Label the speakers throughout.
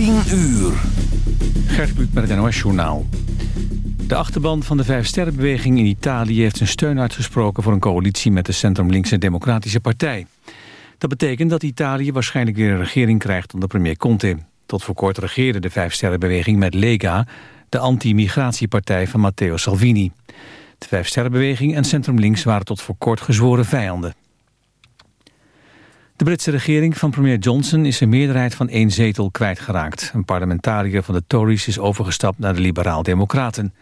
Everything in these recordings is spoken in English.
Speaker 1: 10 uur.
Speaker 2: Gert Kluk met het NOS Journaal. De achterban van de Vijf Sterrenbeweging in Italië... heeft zijn steun uitgesproken voor een coalitie met de centrum-linkse Democratische Partij. Dat betekent dat Italië waarschijnlijk weer een regering krijgt onder premier Conte. Tot voor kort regeerde de Vijf Sterrenbeweging met Lega... de anti-migratiepartij van Matteo Salvini. De Vijf Sterrenbeweging en centrum-links waren tot voor kort gezworen vijanden. De Britse regering van premier Johnson is een meerderheid van één zetel kwijtgeraakt. Een parlementariër van de Tories is overgestapt naar de liberaal-democraten.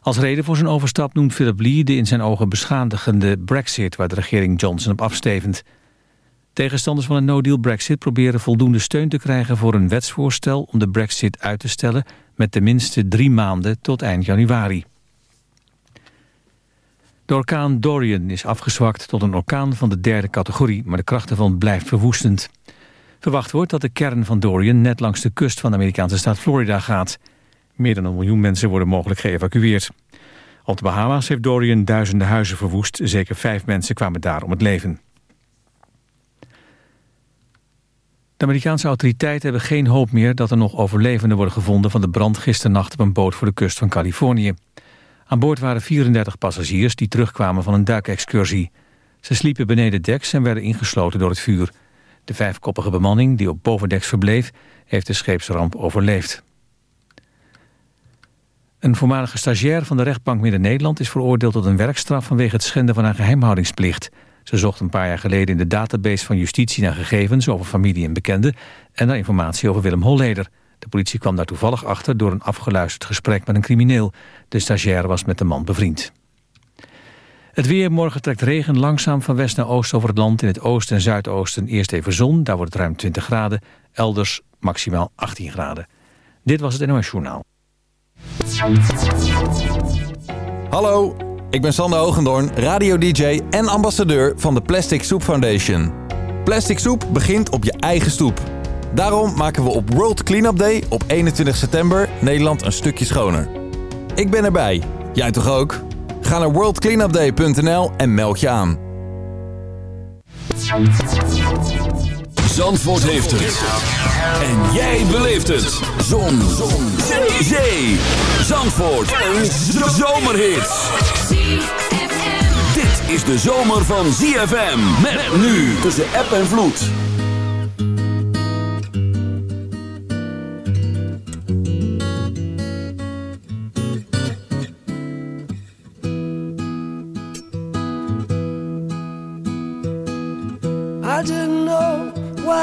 Speaker 2: Als reden voor zijn overstap noemt Philip Lee de in zijn ogen beschadigende brexit... waar de regering Johnson op afstevend. Tegenstanders van een no-deal brexit proberen voldoende steun te krijgen... voor een wetsvoorstel om de brexit uit te stellen... met tenminste drie maanden tot eind januari. De orkaan Dorian is afgezwakt tot een orkaan van de derde categorie... maar de kracht ervan blijft verwoestend. Verwacht wordt dat de kern van Dorian net langs de kust van de Amerikaanse staat Florida gaat. Meer dan een miljoen mensen worden mogelijk geëvacueerd. Op de Bahama's heeft Dorian duizenden huizen verwoest. Zeker vijf mensen kwamen daar om het leven. De Amerikaanse autoriteiten hebben geen hoop meer dat er nog overlevenden worden gevonden van de brand gisternacht op een boot voor de kust van Californië. Aan boord waren 34 passagiers die terugkwamen van een duikexcursie. Ze sliepen beneden deks en werden ingesloten door het vuur. De vijfkoppige bemanning die op bovendeks verbleef... heeft de scheepsramp overleefd. Een voormalige stagiair van de rechtbank Midden-Nederland... is veroordeeld tot een werkstraf vanwege het schenden van haar geheimhoudingsplicht. Ze zocht een paar jaar geleden in de database van justitie naar gegevens... over familie en bekenden en naar informatie over Willem Holleder... De politie kwam daar toevallig achter door een afgeluisterd gesprek met een crimineel. De stagiair was met de man bevriend. Het weer, morgen trekt regen langzaam van west naar oost over het land. In het oosten en zuidoosten eerst even zon, daar wordt het ruim 20 graden. Elders maximaal 18 graden. Dit was het NOS Journaal.
Speaker 3: Hallo, ik ben Sander Hogendoorn, radio-dj en ambassadeur van de Plastic Soup Foundation. Plastic soep begint op je eigen stoep. Daarom maken we op World Cleanup Day op 21 september Nederland een stukje schoner. Ik ben erbij. Jij toch ook? Ga naar worldcleanupday.nl en meld je aan.
Speaker 1: Zandvoort heeft het. En jij beleeft het. Zon. Zon. Zee. Zee. Zandvoort. Een zomerhit. Dit is de zomer van ZFM. Met nu tussen app en vloed.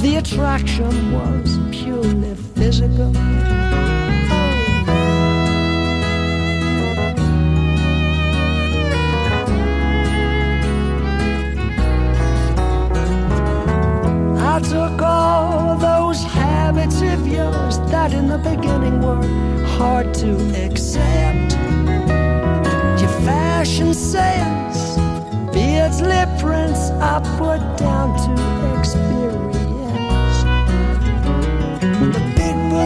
Speaker 4: the attraction was purely physical. I took all those habits of yours that in the beginning were hard to accept. Your fashion sense Beardsley prints I put down to experience.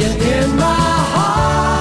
Speaker 4: You're in my heart,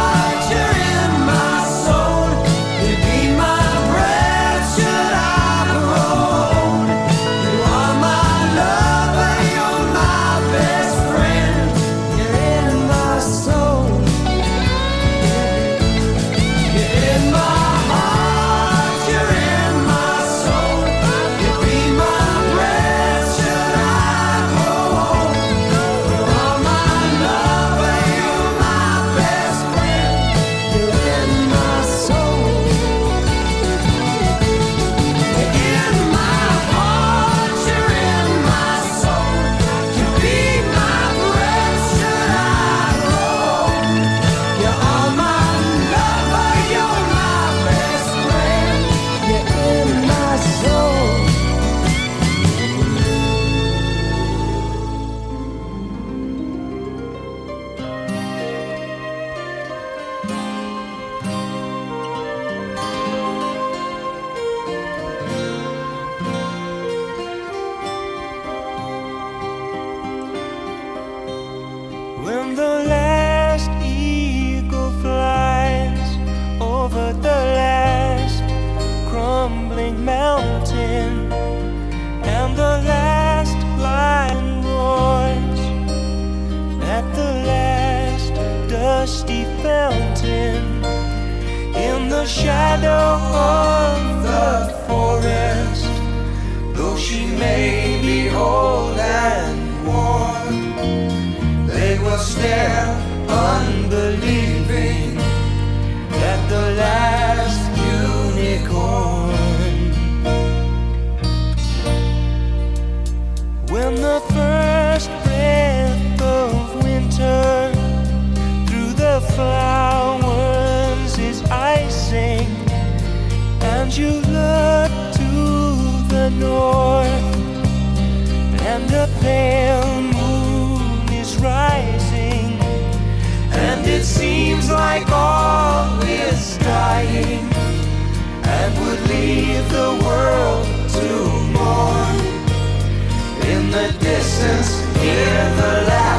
Speaker 5: shadow of the forest, though she may be old and worn. They will stare, unbelieving, like all is dying, and would leave the world to mourn. In the distance, hear the laughter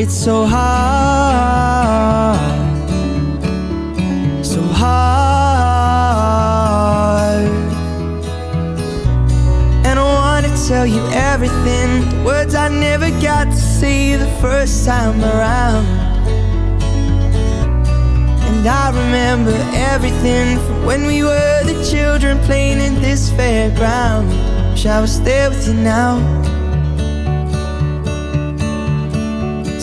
Speaker 6: It's so hard, so hard. And I wanna tell you everything, the words I never got to say the first time around. And I remember everything from when we were the children playing in this fairground. Shall I stay with you now?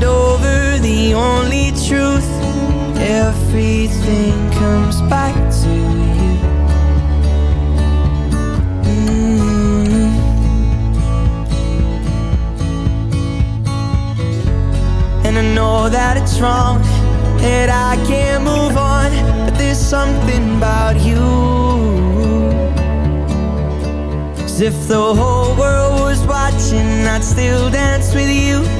Speaker 6: And over, the only truth. Everything comes back to you. Mm. And I know that it's wrong, that I can't move on, but there's something about you. As if the whole world was watching, I'd still dance with you.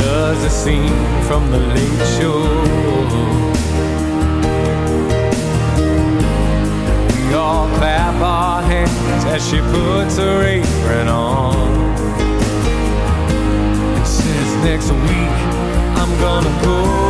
Speaker 7: does a scene from the late show. We all clap our hands as she puts her apron on and says, Next week I'm gonna go.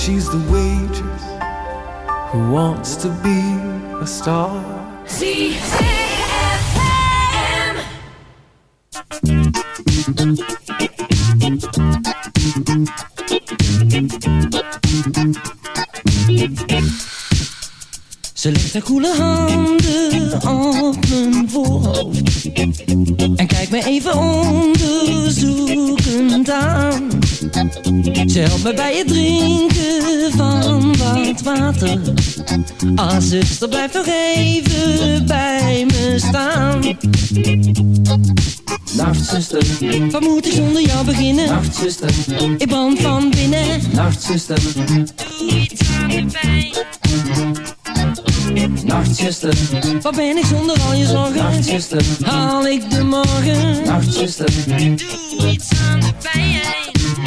Speaker 7: she's the waitress who wants to be a star.
Speaker 8: Ze legt haar koele handen op mijn voorhoofd En kijkt me even Ze helpt me bij het drinken van wat water. Ah zuster, blijf nog even bij me staan.
Speaker 9: Nachtzuster,
Speaker 8: Wat moet ik zonder jou beginnen?
Speaker 9: nachtzuster,
Speaker 8: Ik brand van binnen.
Speaker 9: Nachtzuster,
Speaker 8: Doe iets aan de pijn.
Speaker 9: Nachtzuster,
Speaker 8: Wat ben ik zonder al je zorgen?
Speaker 9: nachtzuster,
Speaker 8: Haal ik de morgen?
Speaker 9: nachtzuster,
Speaker 8: Doe iets aan de pijn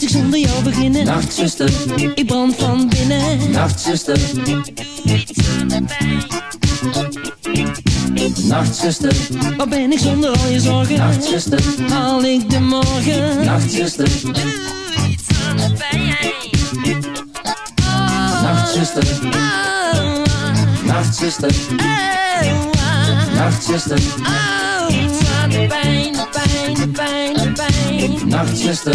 Speaker 8: Moet ik zonder jou beginnen?
Speaker 9: nachtzuster,
Speaker 8: Ik brand van binnen.
Speaker 9: nachtzuster, nachtzuster,
Speaker 8: Waar ben ik zonder al je zorgen?
Speaker 9: nachtzuster,
Speaker 8: Haal ik de morgen?
Speaker 9: nachtzuster, nachtzuster, nachtzuster, nachtzuster,
Speaker 8: De pijn, de pijn, de pijn, de pijn.
Speaker 9: nachtzuster,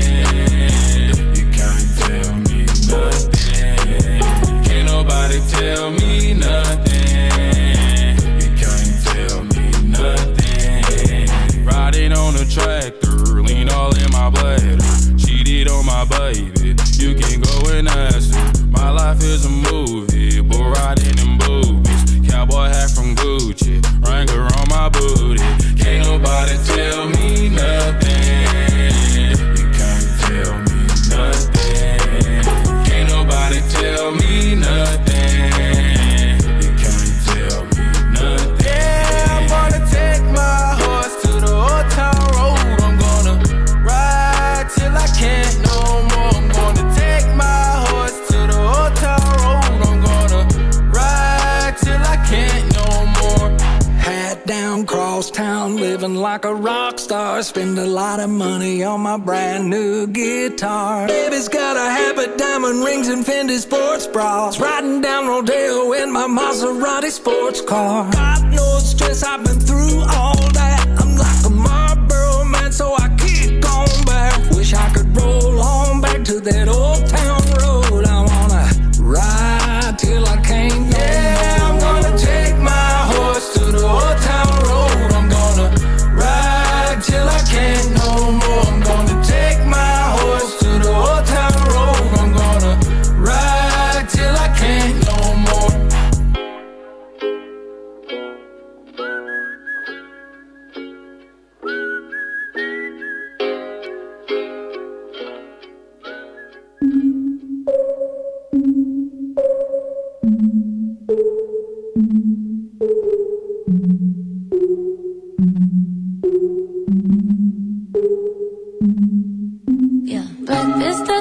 Speaker 7: Sports car.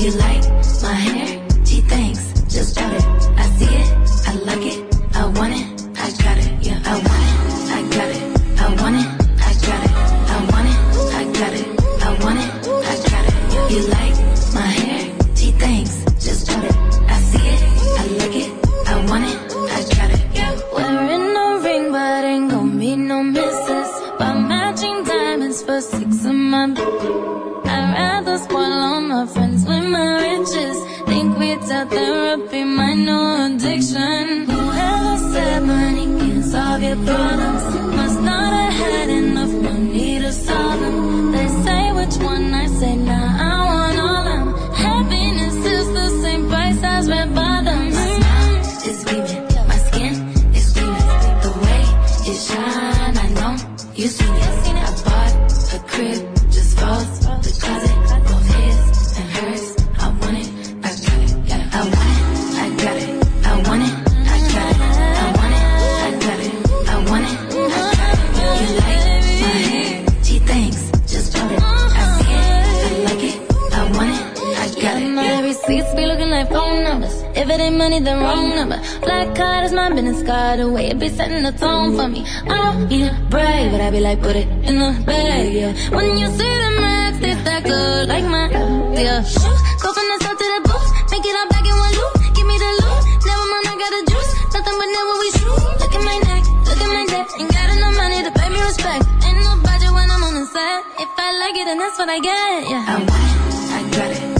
Speaker 10: You like my phone numbers. If it ain't money, then wrong number. Black card is my business card. The way it be setting the tone for me. I don't be brave, but I be like, put it in the bag, yeah. When you see the max, they that good like my, yeah. Shoes, go from the south to the booth. Make it all back in one loop. Give me the loot. Never mind, I got a juice. Nothing but never we shoot. Look at my neck, look at my neck. Ain't got enough money to pay me respect. Ain't no budget when I'm on the set. If I like it, then that's what I get, yeah. I want it, I got it.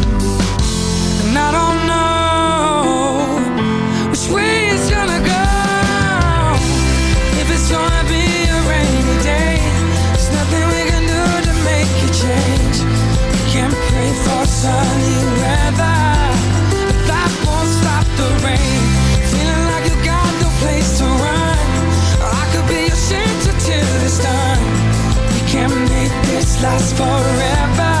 Speaker 11: last forever.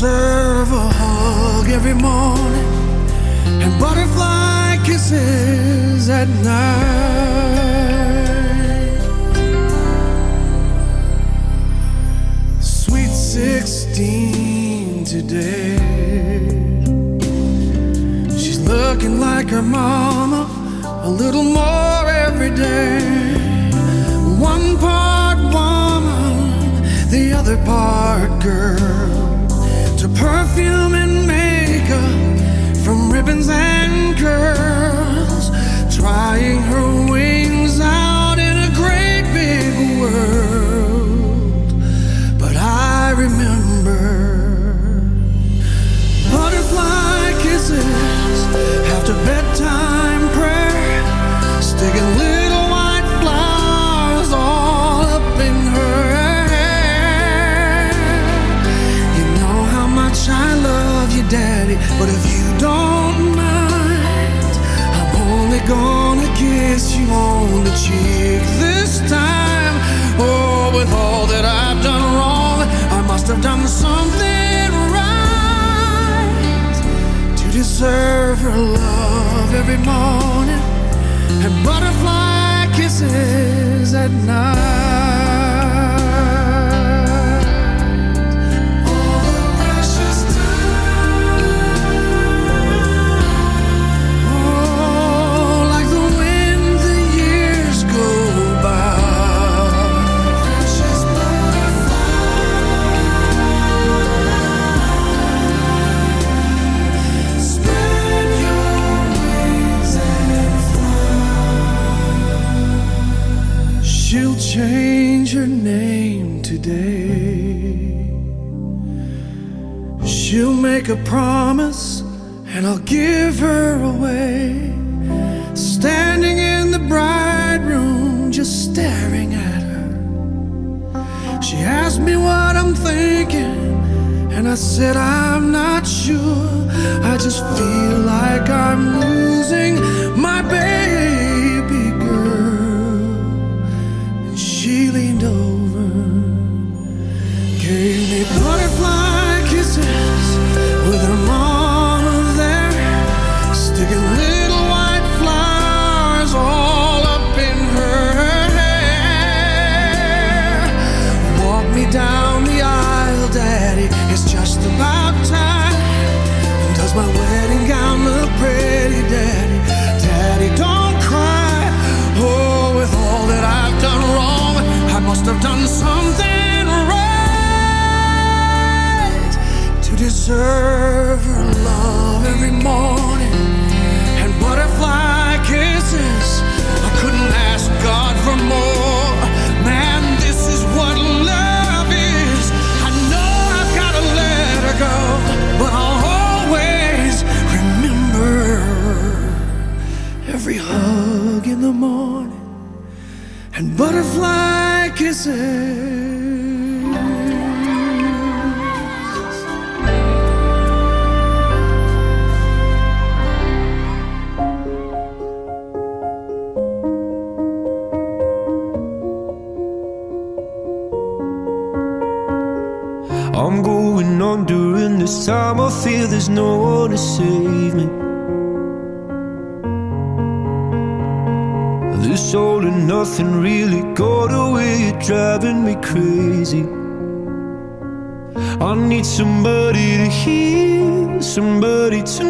Speaker 12: deserve a hug every morning and butterfly kisses at night. kisses at night.
Speaker 13: Say. somebody to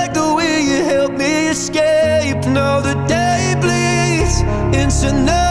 Speaker 13: know the day bleeds into night